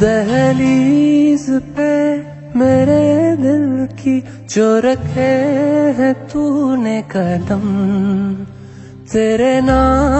दहलीज पे मेरे दिल की जो रखे है तूने कदम तेरे नाम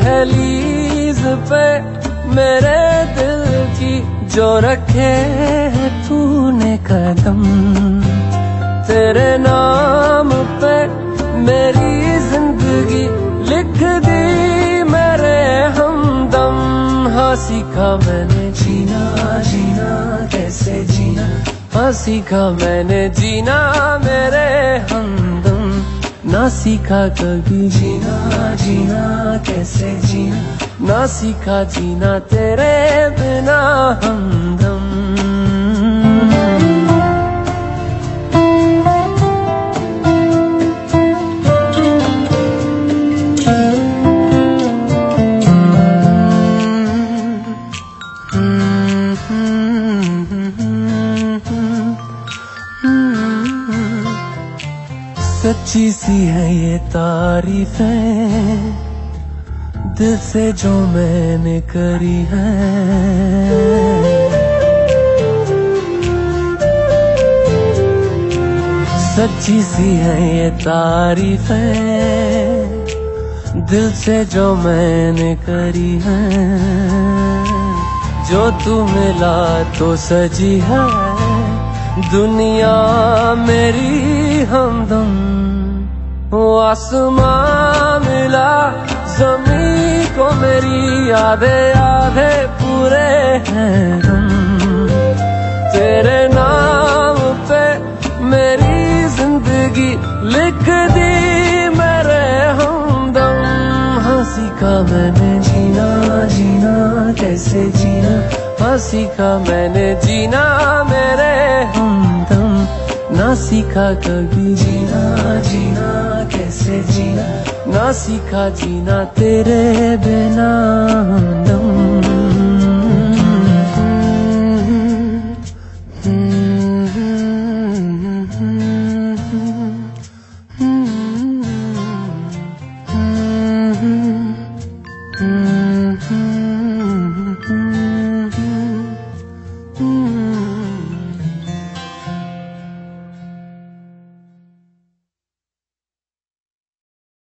दहली पे मेरे दिल की जो रखे तूने कदम। तेरे नाम पे मेरी ज़िंदगी लिख दी मेरे हमदम। हाँ सीखा मैंने जीना जीना, कैसे जीना। हाँ सीखा मैंने जीना मेरे हमदम। ना सीखा कभी। जीना जीना कैसे जीना? ना सीखा जीना तेरे बिना हमदम सच्ची सी है ये तारीफें। दिल से जो मैंने करी है। सच्ची सी है ये तारीफ़। है दिल से जो मैंने करी है। जो तू मिला तो सजी है। दुनिया मेरी हमदम वो आसमां मिला जमी को मेरी आधे आधे पूरे हैं हम तेरे नाम पे मेरी ज़िंदगी लिख दी, मेरे हमदम। हँसी का मैंने जीना जीना, कैसे जीना? हँसी का मैंने जीना मेरे ना सीखा कभी। जीना जीना कैसे जीना? ना सीखा जीना तेरे बिना। दम